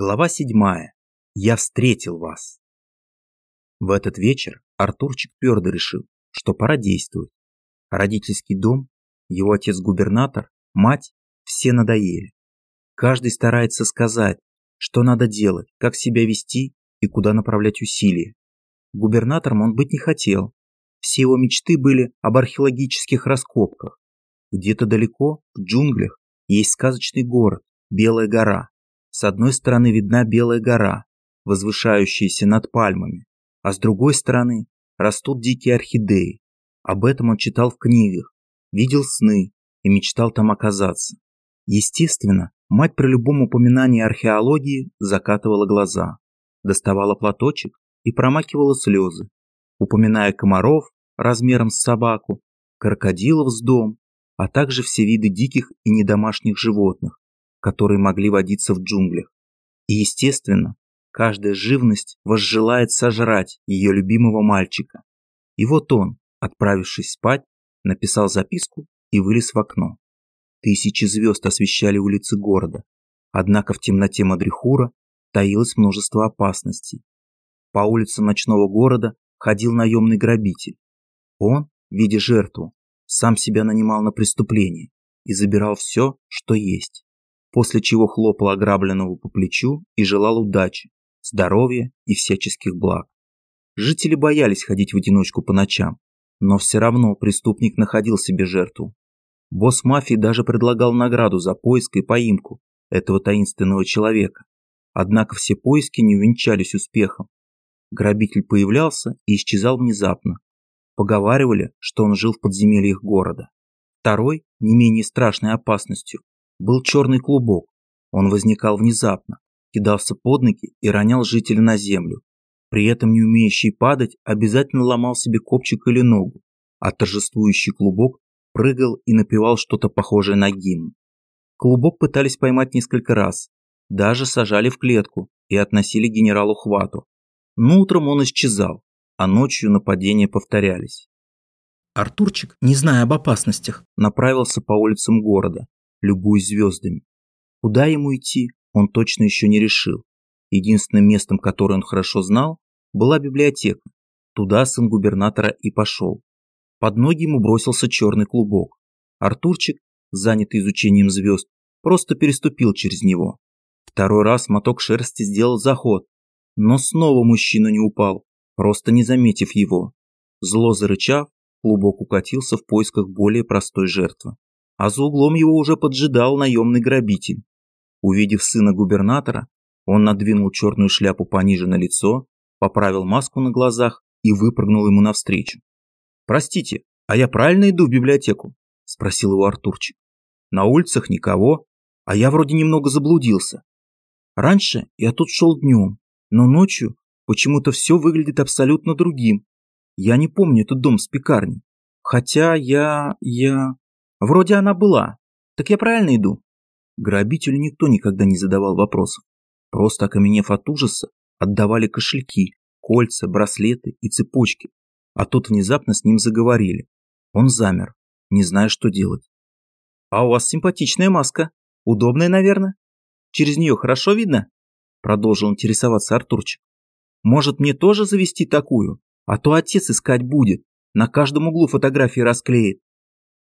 Глава седьмая. Я встретил вас. В этот вечер Артурчик твердо решил, что пора действовать. Родительский дом, его отец-губернатор, мать – все надоели. Каждый старается сказать, что надо делать, как себя вести и куда направлять усилия. Губернатором он быть не хотел. Все его мечты были об археологических раскопках. Где-то далеко, в джунглях, есть сказочный город – Белая гора с одной стороны видна Белая гора, возвышающаяся над пальмами, а с другой стороны растут дикие орхидеи. Об этом он читал в книгах, видел сны и мечтал там оказаться. Естественно, мать при любом упоминании археологии закатывала глаза, доставала платочек и промакивала слезы, упоминая комаров размером с собаку, крокодилов с дом, а также все виды диких и недомашних животных, которые могли водиться в джунглях. И, естественно, каждая живность возжелает сожрать ее любимого мальчика. И вот он, отправившись спать, написал записку и вылез в окно. Тысячи звезд освещали улицы города, однако в темноте Мадрихура таилось множество опасностей. По улицам ночного города ходил наемный грабитель. Он, видя жертву, сам себя нанимал на преступление и забирал все, что есть после чего хлопал ограбленного по плечу и желал удачи, здоровья и всяческих благ. Жители боялись ходить в одиночку по ночам, но все равно преступник находил себе жертву. Босс мафии даже предлагал награду за поиск и поимку этого таинственного человека. Однако все поиски не увенчались успехом. Грабитель появлялся и исчезал внезапно. Поговаривали, что он жил в подземельях города. Второй, не менее страшной опасностью, был черный клубок. Он возникал внезапно, кидался под ноги и ронял жителя на землю. При этом не умеющий падать обязательно ломал себе копчик или ногу, а торжествующий клубок прыгал и напевал что-то похожее на гимн. Клубок пытались поймать несколько раз, даже сажали в клетку и относили генералу Хвату. Но утром он исчезал, а ночью нападения повторялись. Артурчик, не зная об опасностях, направился по улицам города, любуясь звездами. Куда ему идти, он точно еще не решил. Единственным местом, которое он хорошо знал, была библиотека. Туда сын губернатора и пошел. Под ноги ему бросился черный клубок. Артурчик, занятый изучением звезд, просто переступил через него. Второй раз моток шерсти сделал заход, но снова мужчина не упал, просто не заметив его. Зло зарычав, клубок укатился в поисках более простой жертвы а за углом его уже поджидал наемный грабитель. Увидев сына губернатора, он надвинул черную шляпу пониже на лицо, поправил маску на глазах и выпрыгнул ему навстречу. «Простите, а я правильно иду в библиотеку?» – спросил его Артурчик. «На улицах никого, а я вроде немного заблудился. Раньше я тут шел днем, но ночью почему-то все выглядит абсолютно другим. Я не помню этот дом с пекарней. Хотя я... я... Вроде она была. Так я правильно иду? Грабителю никто никогда не задавал вопросов. Просто окаменев от ужаса, отдавали кошельки, кольца, браслеты и цепочки. А тут внезапно с ним заговорили. Он замер, не зная, что делать. «А у вас симпатичная маска. Удобная, наверное? Через нее хорошо видно?» Продолжил интересоваться Артурчик. «Может, мне тоже завести такую? А то отец искать будет. На каждом углу фотографии расклеит.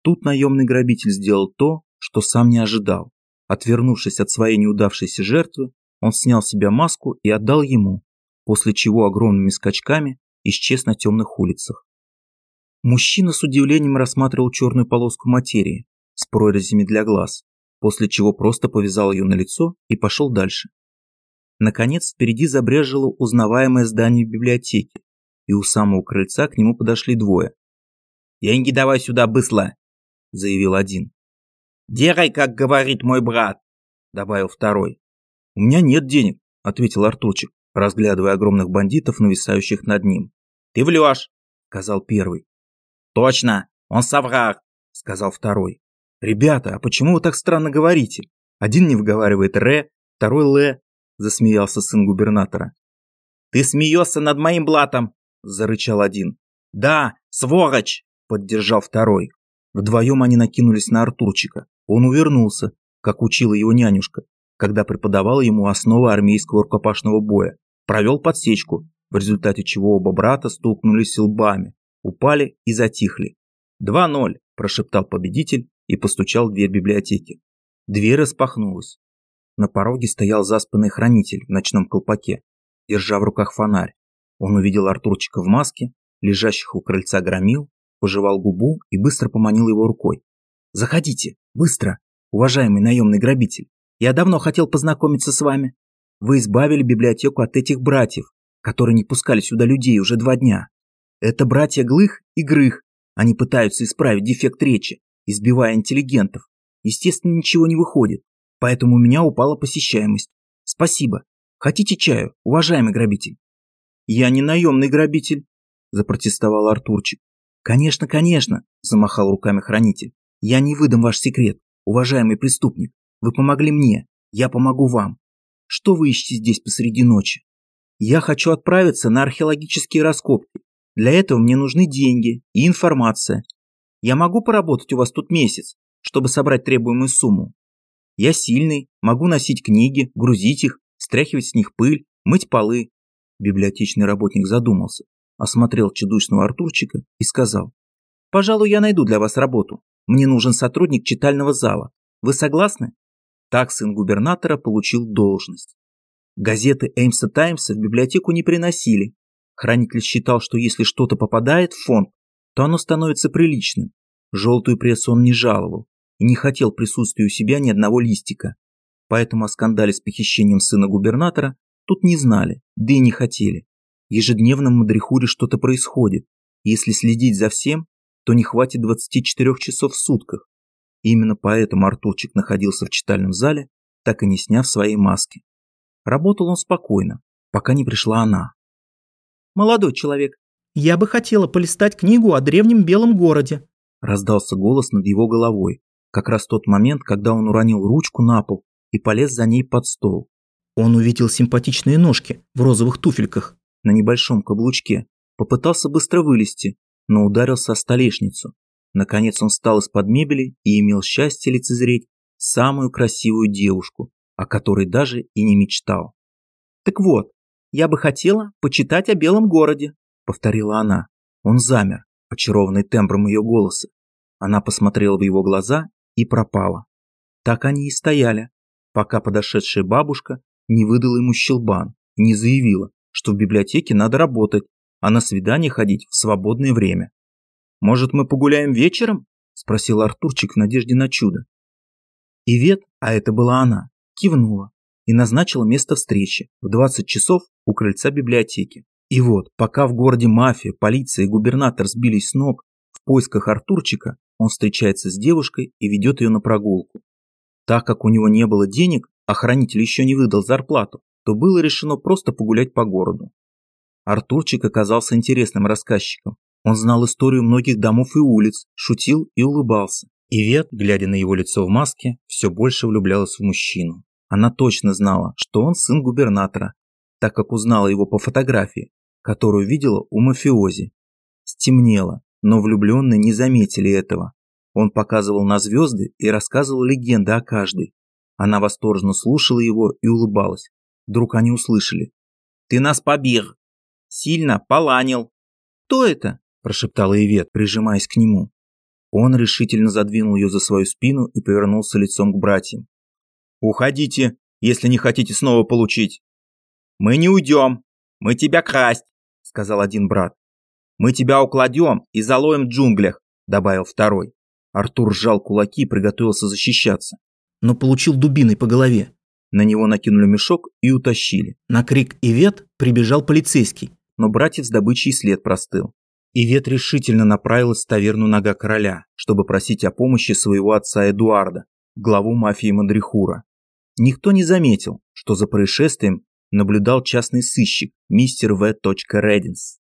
Тут наемный грабитель сделал то, что сам не ожидал. Отвернувшись от своей неудавшейся жертвы, он снял с себя маску и отдал ему, после чего огромными скачками исчез на темных улицах. Мужчина с удивлением рассматривал черную полоску материи с прорезями для глаз, после чего просто повязал ее на лицо и пошел дальше. Наконец, впереди забрежило узнаваемое здание библиотеки, и у самого крыльца к нему подошли двое. «Деньги давай сюда, быстро!» – заявил один. «Дерай, как говорит мой брат», – добавил второй. «У меня нет денег», – ответил Артурчик, разглядывая огромных бандитов, нависающих над ним. «Ты влешь», – сказал первый. «Точно, он соврал», – сказал второй. «Ребята, а почему вы так странно говорите? Один не выговаривает «ре», второй «ле», – засмеялся сын губернатора. «Ты смеешься над моим блатом», – зарычал один. «Да, сволочь», – поддержал второй. Вдвоем они накинулись на Артурчика. Он увернулся, как учила его нянюшка, когда преподавал ему основы армейского рукопашного боя. Провел подсечку, в результате чего оба брата столкнулись лбами, упали и затихли. «Два-ноль», – прошептал победитель и постучал в дверь библиотеки. Дверь распахнулась. На пороге стоял заспанный хранитель в ночном колпаке, держа в руках фонарь. Он увидел Артурчика в маске, лежащих у крыльца громил, пожевал губу и быстро поманил его рукой. «Заходите, быстро, уважаемый наемный грабитель. Я давно хотел познакомиться с вами. Вы избавили библиотеку от этих братьев, которые не пускали сюда людей уже два дня. Это братья Глых и Грых. Они пытаются исправить дефект речи, избивая интеллигентов. Естественно, ничего не выходит, поэтому у меня упала посещаемость. Спасибо. Хотите чаю, уважаемый грабитель? Я не наемный грабитель, запротестовал Артурчик. Конечно, конечно, замахал руками хранитель. Я не выдам ваш секрет, уважаемый преступник. Вы помогли мне, я помогу вам. Что вы ищете здесь посреди ночи? Я хочу отправиться на археологические раскопки. Для этого мне нужны деньги и информация. Я могу поработать у вас тут месяц, чтобы собрать требуемую сумму. Я сильный, могу носить книги, грузить их, стряхивать с них пыль, мыть полы. Библиотечный работник задумался, осмотрел чудушного Артурчика и сказал. Пожалуй, я найду для вас работу. Мне нужен сотрудник читального зала. Вы согласны? Так сын губернатора получил должность. Газеты Эймса Таймса в библиотеку не приносили. Хранитель считал, что если что-то попадает в фонд, то оно становится приличным. Желтую прессу он не жаловал и не хотел присутствия у себя ни одного листика. Поэтому о скандале с похищением сына губернатора тут не знали, да и не хотели. Ежедневно в Мадрихуре что-то происходит, если следить за всем, то не хватит 24 часов в сутках. Именно поэтому Артурчик находился в читальном зале, так и не сняв своей маски. Работал он спокойно, пока не пришла она. «Молодой человек, я бы хотела полистать книгу о древнем белом городе», раздался голос над его головой, как раз тот момент, когда он уронил ручку на пол и полез за ней под стол. Он увидел симпатичные ножки в розовых туфельках на небольшом каблучке, попытался быстро вылезти, но ударился о столешницу. Наконец он встал из-под мебели и имел счастье лицезреть самую красивую девушку, о которой даже и не мечтал. «Так вот, я бы хотела почитать о белом городе», — повторила она. Он замер, очарованный тембром ее голоса. Она посмотрела в его глаза и пропала. Так они и стояли, пока подошедшая бабушка не выдала ему щелбан и не заявила, что в библиотеке надо работать, а на свидание ходить в свободное время. «Может, мы погуляем вечером?» – спросил Артурчик в надежде на чудо. Ивет, а это была она, кивнула и назначила место встречи в 20 часов у крыльца библиотеки. И вот, пока в городе мафия, полиция и губернатор сбились с ног в поисках Артурчика, он встречается с девушкой и ведет ее на прогулку. Так как у него не было денег, а хранитель еще не выдал зарплату, то было решено просто погулять по городу. Артурчик оказался интересным рассказчиком, он знал историю многих домов и улиц, шутил и улыбался. Ивет, глядя на его лицо в маске, все больше влюблялась в мужчину. Она точно знала, что он сын губернатора, так как узнала его по фотографии, которую видела у мафиози. Стемнело, но влюбленные не заметили этого. Он показывал на звезды и рассказывал легенды о каждой. Она восторженно слушала его и улыбалась. Вдруг они услышали. «Ты нас побег! Сильно поланил!» «Кто это?» прошептала Ивет, прижимаясь к нему. Он решительно задвинул ее за свою спину и повернулся лицом к братьям. «Уходите, если не хотите снова получить!» «Мы не уйдем! Мы тебя красть!» — сказал один брат. «Мы тебя укладем и залоем в джунглях!» — добавил второй. Артур сжал кулаки и приготовился защищаться. Но получил дубиной по голове. На него накинули мешок и утащили. На крик Ивет прибежал полицейский. Но братьев с добычей след простыл. Ивет решительно направилась в таверну Нога Короля, чтобы просить о помощи своего отца Эдуарда, главу мафии Мандрихура. Никто не заметил, что за происшествием наблюдал частный сыщик мистер В. Рединс.